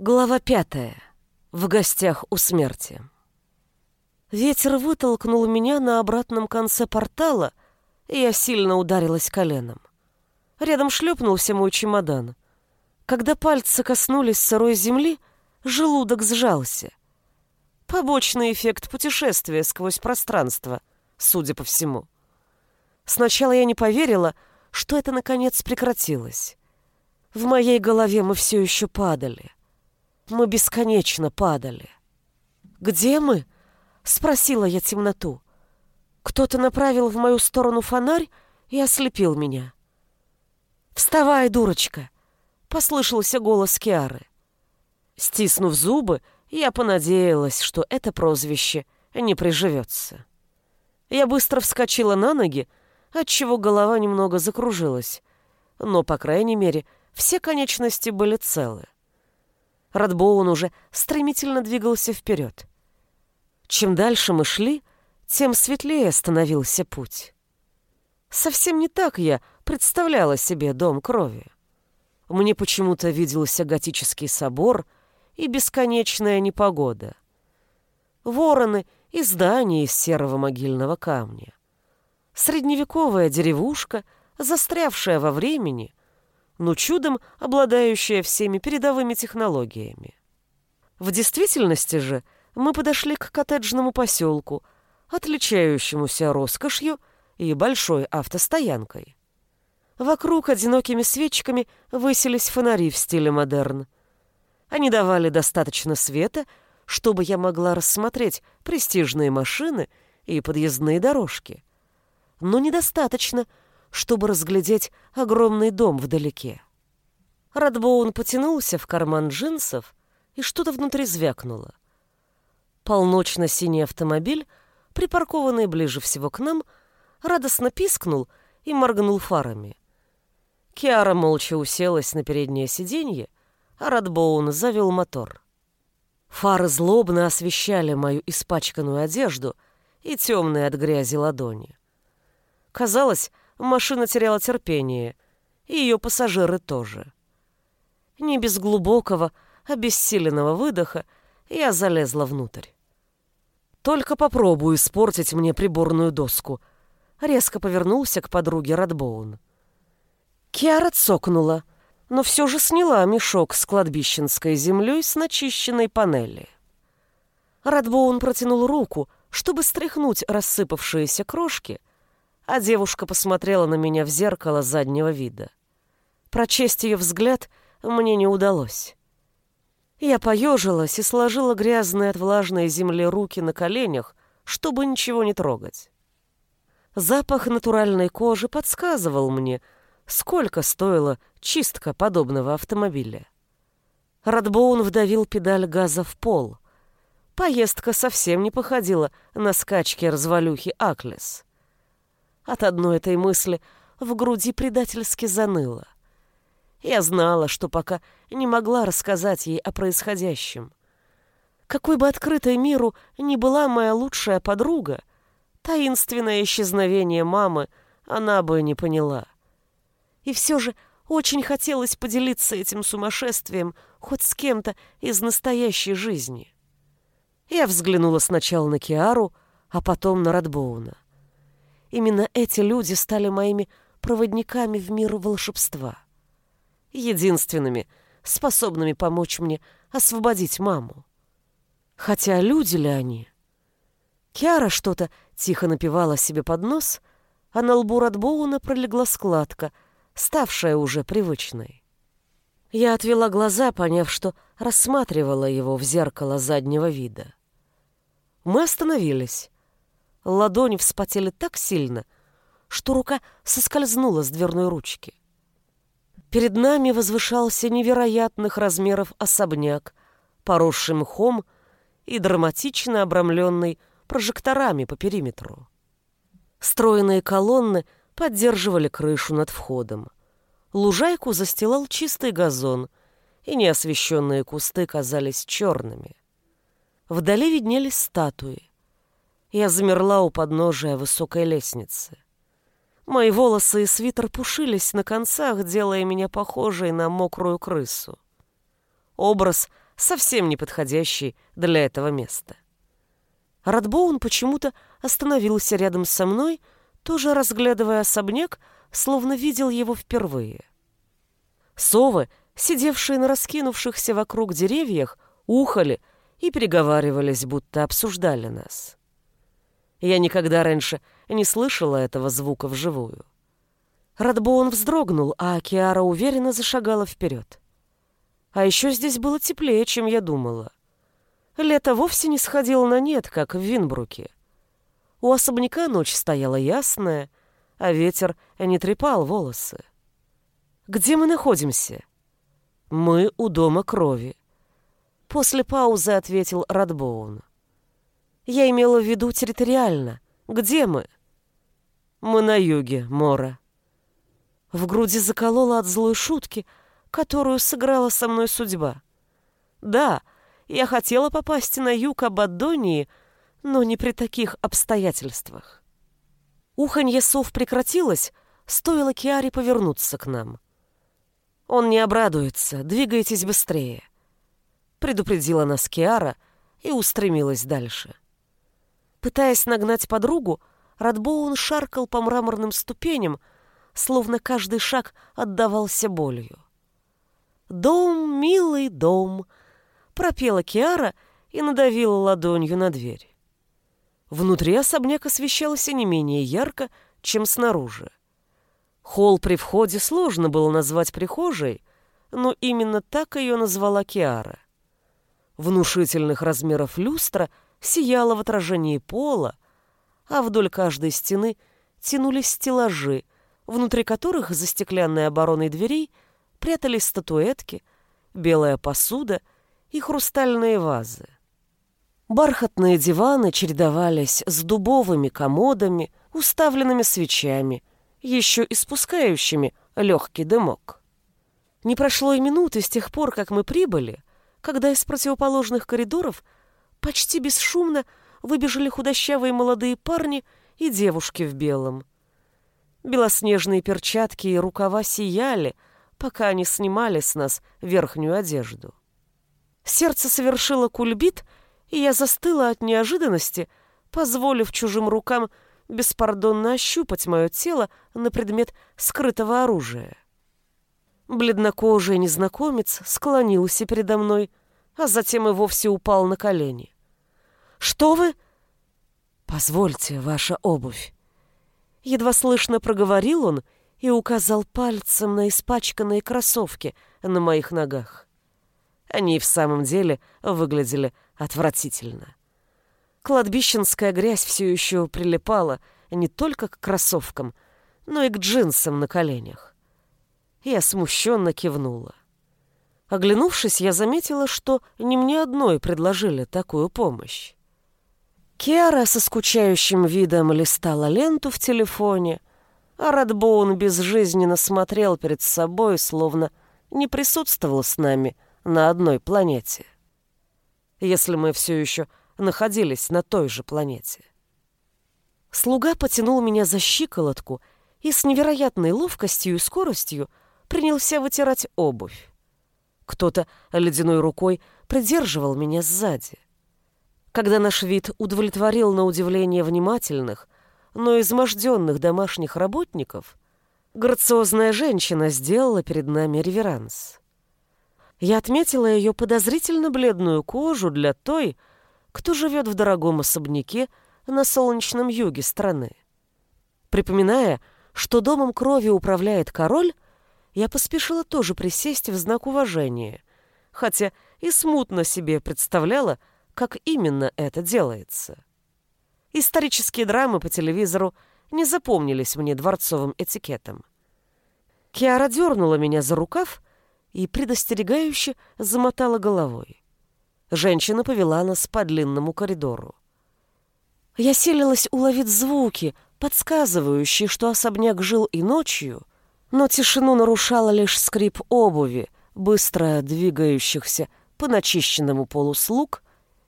Глава пятая. В гостях у смерти. Ветер вытолкнул меня на обратном конце портала, и я сильно ударилась коленом. Рядом шлепнулся мой чемодан. Когда пальцы коснулись сырой земли, желудок сжался. Побочный эффект путешествия сквозь пространство, судя по всему. Сначала я не поверила, что это наконец прекратилось. В моей голове мы все еще падали. Мы бесконечно падали. «Где мы?» — спросила я темноту. Кто-то направил в мою сторону фонарь и ослепил меня. «Вставай, дурочка!» — послышался голос Киары. Стиснув зубы, я понадеялась, что это прозвище не приживется. Я быстро вскочила на ноги, отчего голова немного закружилась, но, по крайней мере, все конечности были целы. Радбоун уже стремительно двигался вперед. Чем дальше мы шли, тем светлее становился путь. Совсем не так я представляла себе дом крови. Мне почему-то виделся готический собор и бесконечная непогода. Вороны и здания из серого могильного камня. Средневековая деревушка, застрявшая во времени, но чудом обладающая всеми передовыми технологиями. В действительности же мы подошли к коттеджному поселку, отличающемуся роскошью и большой автостоянкой. Вокруг одинокими свечками высились фонари в стиле модерн. Они давали достаточно света, чтобы я могла рассмотреть престижные машины и подъездные дорожки. Но недостаточно, чтобы разглядеть огромный дом вдалеке. Радбоун потянулся в карман джинсов, и что-то внутри звякнуло. Полночно-синий автомобиль, припаркованный ближе всего к нам, радостно пискнул и моргнул фарами. Киара молча уселась на переднее сиденье, а Радбоун завел мотор. Фары злобно освещали мою испачканную одежду и темные от грязи ладони. Казалось, машина теряла терпение, и ее пассажиры тоже. Не без глубокого, обессиленного выдоха я залезла внутрь. «Только попробую испортить мне приборную доску», — резко повернулся к подруге Радбоун. Киара цокнула, но все же сняла мешок с кладбищенской землей с начищенной панели. Радбоун протянул руку, чтобы стряхнуть рассыпавшиеся крошки, а девушка посмотрела на меня в зеркало заднего вида. Прочесть ее взгляд мне не удалось. Я поежилась и сложила грязные от влажной земли руки на коленях, чтобы ничего не трогать. Запах натуральной кожи подсказывал мне, сколько стоила чистка подобного автомобиля. Радбоун вдавил педаль газа в пол. Поездка совсем не походила на скачки развалюхи Аклес. От одной этой мысли в груди предательски заныло. Я знала, что пока не могла рассказать ей о происходящем. Какой бы открытой миру ни была моя лучшая подруга, таинственное исчезновение мамы она бы не поняла. И все же очень хотелось поделиться этим сумасшествием хоть с кем-то из настоящей жизни. Я взглянула сначала на Киару, а потом на Радбоуна. Именно эти люди стали моими проводниками в мир волшебства. Единственными, способными помочь мне освободить маму. Хотя люди ли они? Киара что-то тихо напевала себе под нос, а на лбу Радбоуна пролегла складка, ставшая уже привычной. Я отвела глаза, поняв, что рассматривала его в зеркало заднего вида. Мы остановились. Ладони вспотели так сильно, что рука соскользнула с дверной ручки. Перед нами возвышался невероятных размеров особняк, поросший мхом и драматично обрамленный прожекторами по периметру. Стройные колонны поддерживали крышу над входом. Лужайку застилал чистый газон, и неосвещенные кусты казались черными. Вдали виднелись статуи. Я замерла у подножия высокой лестницы. Мои волосы и свитер пушились на концах, делая меня похожей на мокрую крысу. Образ совсем не подходящий для этого места. Радбоун почему-то остановился рядом со мной, тоже разглядывая особняк, словно видел его впервые. Совы, сидевшие на раскинувшихся вокруг деревьях, ухали и переговаривались, будто обсуждали нас. Я никогда раньше не слышала этого звука вживую. Радбоун вздрогнул, а Киара уверенно зашагала вперед. А еще здесь было теплее, чем я думала. Лето вовсе не сходило на нет, как в Винбруке. У особняка ночь стояла ясная, а ветер не трепал волосы. «Где мы находимся?» «Мы у дома крови», — после паузы ответил Радбоун. «Я имела в виду территориально. Где мы?» «Мы на юге, Мора». В груди заколола от злой шутки, которую сыграла со мной судьба. «Да, я хотела попасть на юг Абаддонии, но не при таких обстоятельствах». Уханье сов прекратилось, стоило Киаре повернуться к нам. «Он не обрадуется, двигайтесь быстрее», — предупредила нас Киара и устремилась дальше. Пытаясь нагнать подругу, Радбоун шаркал по мраморным ступеням, словно каждый шаг отдавался болью. «Дом, милый дом», — пропела Киара и надавила ладонью на дверь. Внутри особняк освещался не менее ярко, чем снаружи. Холл при входе сложно было назвать прихожей, но именно так ее назвала Киара. Внушительных размеров люстра сияла в отражении пола, а вдоль каждой стены тянулись стеллажи, внутри которых за стеклянной обороной дверей прятались статуэтки, белая посуда и хрустальные вазы. Бархатные диваны чередовались с дубовыми комодами, уставленными свечами, еще испускающими легкий дымок. Не прошло и минуты с тех пор, как мы прибыли, когда из противоположных коридоров почти бесшумно выбежали худощавые молодые парни и девушки в белом. Белоснежные перчатки и рукава сияли, пока они снимали с нас верхнюю одежду. Сердце совершило кульбит — и я застыла от неожиданности, позволив чужим рукам беспардонно ощупать мое тело на предмет скрытого оружия. Бледнокожий незнакомец склонился передо мной, а затем и вовсе упал на колени. «Что вы?» «Позвольте, ваша обувь». Едва слышно проговорил он и указал пальцем на испачканные кроссовки на моих ногах. Они в самом деле выглядели отвратительно. Кладбищенская грязь все еще прилипала не только к кроссовкам, но и к джинсам на коленях. Я смущенно кивнула. Оглянувшись, я заметила, что не мне одной предложили такую помощь. Киара со скучающим видом листала ленту в телефоне, а Радбоун безжизненно смотрел перед собой, словно не присутствовал с нами на одной планете если мы все еще находились на той же планете. Слуга потянул меня за щиколотку и с невероятной ловкостью и скоростью принялся вытирать обувь. Кто-то ледяной рукой придерживал меня сзади. Когда наш вид удовлетворил на удивление внимательных, но изможденных домашних работников, грациозная женщина сделала перед нами реверанс. Я отметила ее подозрительно бледную кожу для той, кто живет в дорогом особняке на солнечном юге страны. Припоминая, что домом крови управляет король, я поспешила тоже присесть в знак уважения, хотя и смутно себе представляла, как именно это делается. Исторические драмы по телевизору не запомнились мне дворцовым этикетом. Киара дернула меня за рукав, и предостерегающе замотала головой. Женщина повела нас по длинному коридору. Я селилась уловить звуки, подсказывающие, что особняк жил и ночью, но тишину нарушала лишь скрип обуви, быстро двигающихся по начищенному полу слуг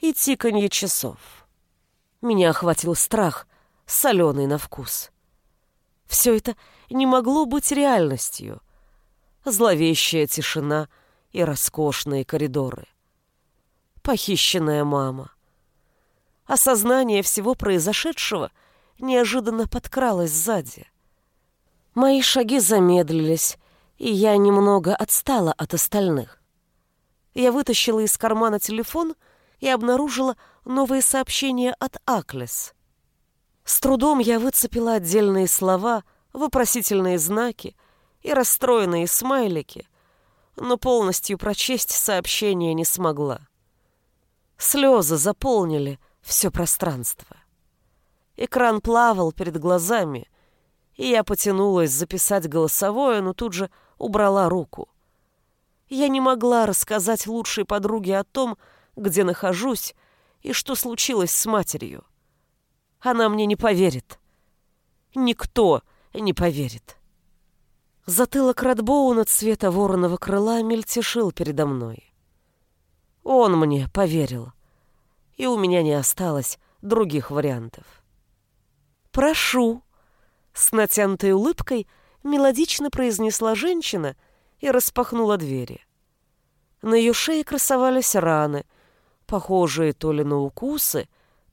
и тиканье часов. Меня охватил страх, соленый на вкус. Все это не могло быть реальностью — зловещая тишина и роскошные коридоры. похищенная мама. Осознание всего произошедшего неожиданно подкралось сзади. Мои шаги замедлились, и я немного отстала от остальных. Я вытащила из кармана телефон и обнаружила новые сообщения от Аклес. С трудом я выцепила отдельные слова, вопросительные знаки и расстроенные смайлики, но полностью прочесть сообщение не смогла. Слезы заполнили все пространство. Экран плавал перед глазами, и я потянулась записать голосовое, но тут же убрала руку. Я не могла рассказать лучшей подруге о том, где нахожусь и что случилось с матерью. Она мне не поверит. Никто не поверит. Затылок Радбоуна цвета вороного крыла мельтешил передо мной. Он мне поверил, и у меня не осталось других вариантов. «Прошу», — с натянутой улыбкой мелодично произнесла женщина и распахнула двери. На ее шее красовались раны, похожие то ли на укусы,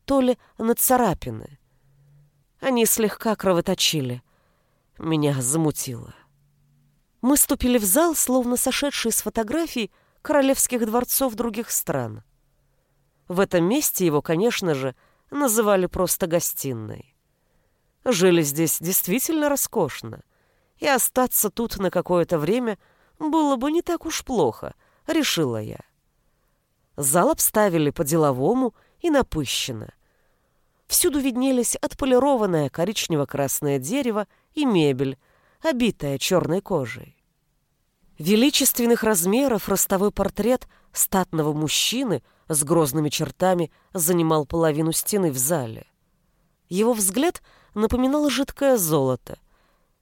то ли на царапины. Они слегка кровоточили. Меня замутило. Мы ступили в зал, словно сошедшие с фотографий королевских дворцов других стран. В этом месте его, конечно же, называли просто гостиной. Жили здесь действительно роскошно, и остаться тут на какое-то время было бы не так уж плохо, решила я. Зал обставили по-деловому и напыщенно. Всюду виднелись отполированное коричнево-красное дерево и мебель, обитая черной кожей. Величественных размеров ростовой портрет статного мужчины с грозными чертами занимал половину стены в зале. Его взгляд напоминал жидкое золото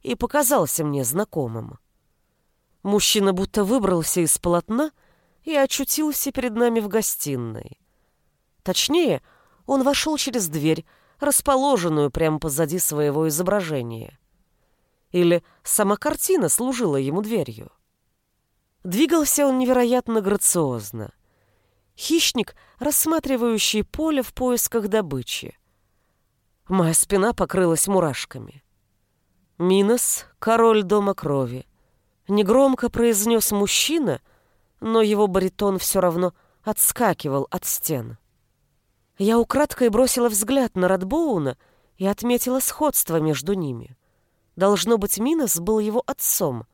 и показался мне знакомым. Мужчина будто выбрался из полотна и очутился перед нами в гостиной. Точнее, он вошел через дверь, расположенную прямо позади своего изображения. Или сама картина служила ему дверью. Двигался он невероятно грациозно. Хищник, рассматривающий поле в поисках добычи. Моя спина покрылась мурашками. «Минос, король дома крови», — негромко произнес мужчина, но его баритон все равно отскакивал от стен. Я украдкой бросила взгляд на Радбоуна и отметила сходство между ними. Должно быть, Минос был его отцом.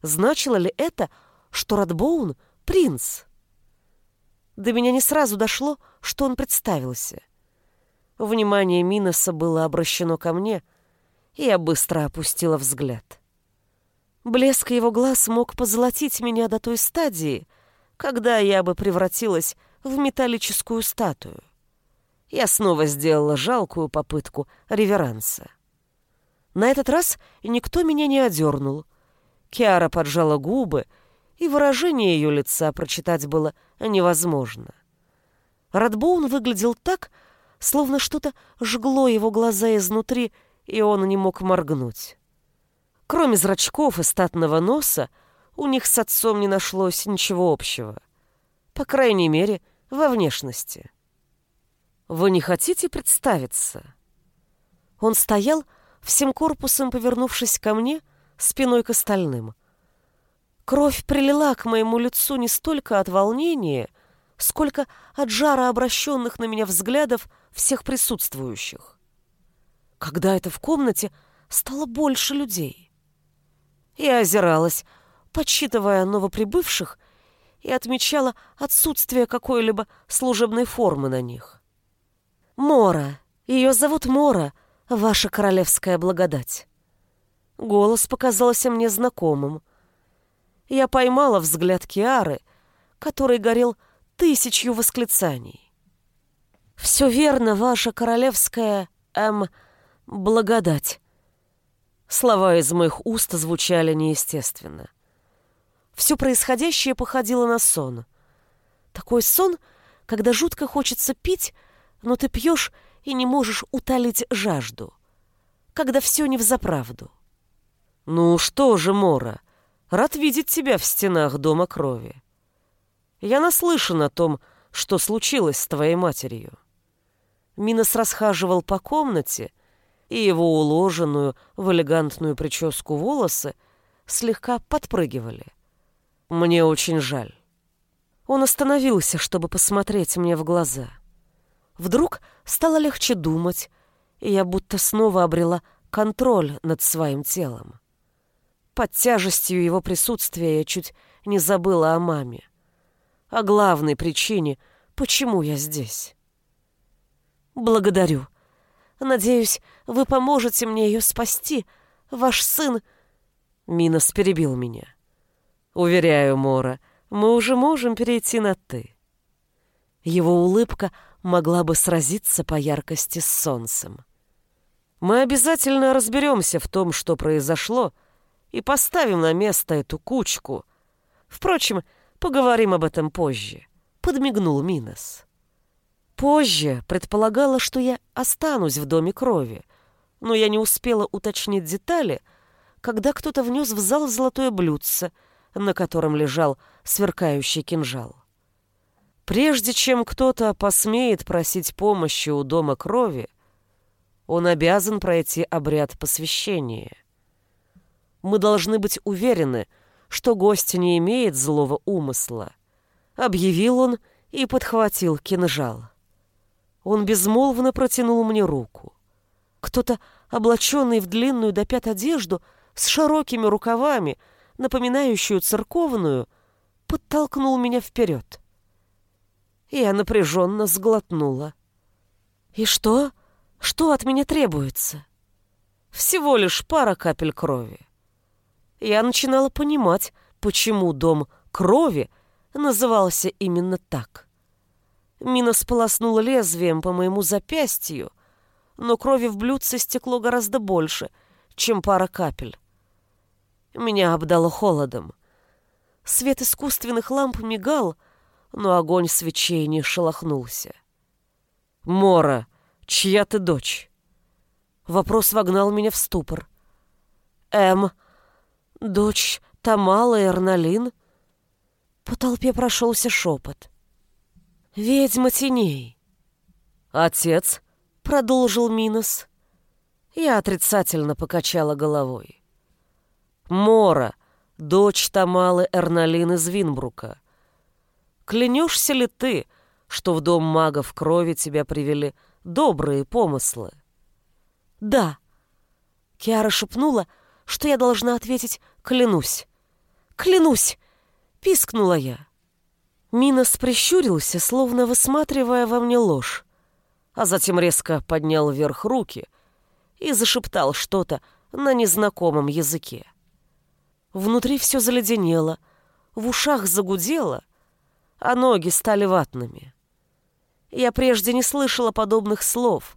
Значило ли это, что Радбоун — принц? До меня не сразу дошло, что он представился. Внимание Миноса было обращено ко мне, и я быстро опустила взгляд. Блеск его глаз мог позолотить меня до той стадии, когда я бы превратилась в металлическую статую. Я снова сделала жалкую попытку реверанса. На этот раз никто меня не одернул. Киара поджала губы, и выражение ее лица прочитать было невозможно. Радбоун выглядел так, словно что-то жгло его глаза изнутри, и он не мог моргнуть. Кроме зрачков и статного носа, у них с отцом не нашлось ничего общего. По крайней мере, во внешности. «Вы не хотите представиться?» Он стоял, всем корпусом повернувшись ко мне, спиной к остальным. Кровь прилила к моему лицу не столько от волнения, сколько от жара обращенных на меня взглядов всех присутствующих. Когда это в комнате стало больше людей. Я озиралась, подсчитывая новоприбывших, и отмечала отсутствие какой-либо служебной формы на них. «Мора! Ее зовут Мора!» ваша королевская благодать». Голос показался мне знакомым. Я поймала взгляд Киары, который горел тысячью восклицаний. «Все верно, ваша королевская, эм, благодать». Слова из моих уст звучали неестественно. Все происходящее походило на сон. Такой сон, когда жутко хочется пить, но ты пьешь и не можешь утолить жажду, когда все не взаправду. Ну что же, Мора, рад видеть тебя в стенах Дома Крови. Я наслышан о том, что случилось с твоей матерью?» Минос расхаживал по комнате, и его уложенную в элегантную прическу волосы слегка подпрыгивали. «Мне очень жаль». Он остановился, чтобы посмотреть мне в глаза. Вдруг стало легче думать, и я будто снова обрела контроль над своим телом. Под тяжестью его присутствия я чуть не забыла о маме. О главной причине, почему я здесь. Благодарю. Надеюсь, вы поможете мне ее спасти. Ваш сын... Минос перебил меня. Уверяю, Мора, мы уже можем перейти на «ты». Его улыбка могла бы сразиться по яркости с солнцем. Мы обязательно разберемся в том, что произошло, и поставим на место эту кучку. Впрочем, поговорим об этом позже», — подмигнул Минос. Позже предполагала, что я останусь в доме крови, но я не успела уточнить детали, когда кто-то внес в зал золотое блюдце, на котором лежал сверкающий кинжал. Прежде чем кто-то посмеет просить помощи у дома крови, он обязан пройти обряд посвящения. Мы должны быть уверены, что гость не имеет злого умысла. Объявил он и подхватил кинжал. Он безмолвно протянул мне руку. Кто-то, облаченный в длинную до пят одежду, с широкими рукавами, напоминающую церковную, подтолкнул меня вперед. Я напряженно сглотнула. «И что?» Что от меня требуется? Всего лишь пара капель крови. Я начинала понимать, почему дом крови назывался именно так. Мина сполоснула лезвием по моему запястью, но крови в блюдце стекло гораздо больше, чем пара капель. Меня обдало холодом. Свет искусственных ламп мигал, но огонь свечей не шелохнулся. «Мора!» «Чья ты дочь?» Вопрос вогнал меня в ступор. «Эм, дочь Тамала и Эрналин?» По толпе прошелся шепот. «Ведьма теней». «Отец?» — продолжил Минос. Я отрицательно покачала головой. «Мора, дочь Тамалы Эрналин из Винбрука. Клянешься ли ты, что в дом магов крови тебя привели добрые помыслы. Да. Киара шепнула, что я должна ответить «клянусь». «Клянусь!» — пискнула я. Минос прищурился, словно высматривая во мне ложь, а затем резко поднял вверх руки и зашептал что-то на незнакомом языке. Внутри все заледенело, в ушах загудело, а ноги стали ватными. Я прежде не слышала подобных слов,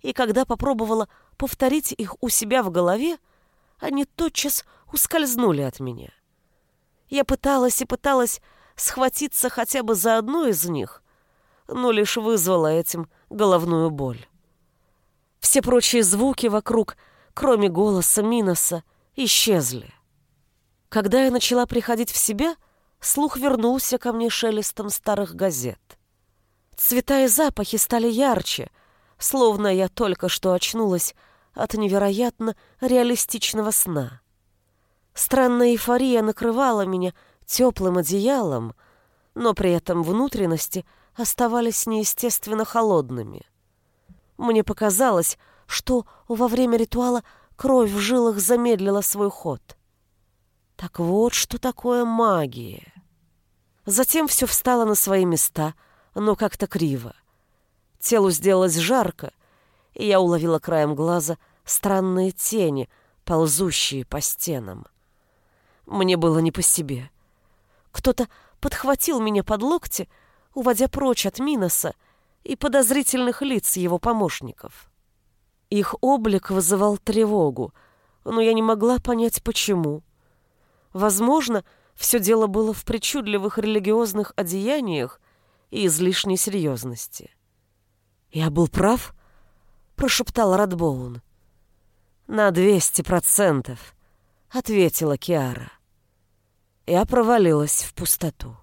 и когда попробовала повторить их у себя в голове, они тотчас ускользнули от меня. Я пыталась и пыталась схватиться хотя бы за одну из них, но лишь вызвала этим головную боль. Все прочие звуки вокруг, кроме голоса Миноса, исчезли. Когда я начала приходить в себя, слух вернулся ко мне шелестом старых газет. Цвета и запахи стали ярче, словно я только что очнулась от невероятно реалистичного сна. Странная эйфория накрывала меня теплым одеялом, но при этом внутренности оставались неестественно холодными. Мне показалось, что во время ритуала кровь в жилах замедлила свой ход. Так вот, что такое магия. Затем все встало на свои места — но как-то криво. Телу сделалось жарко, и я уловила краем глаза странные тени, ползущие по стенам. Мне было не по себе. Кто-то подхватил меня под локти, уводя прочь от Миноса и подозрительных лиц его помощников. Их облик вызывал тревогу, но я не могла понять, почему. Возможно, все дело было в причудливых религиозных одеяниях и излишней серьезности. «Я был прав?» — прошептал Радбоун. «На двести процентов», — ответила Киара. Я провалилась в пустоту.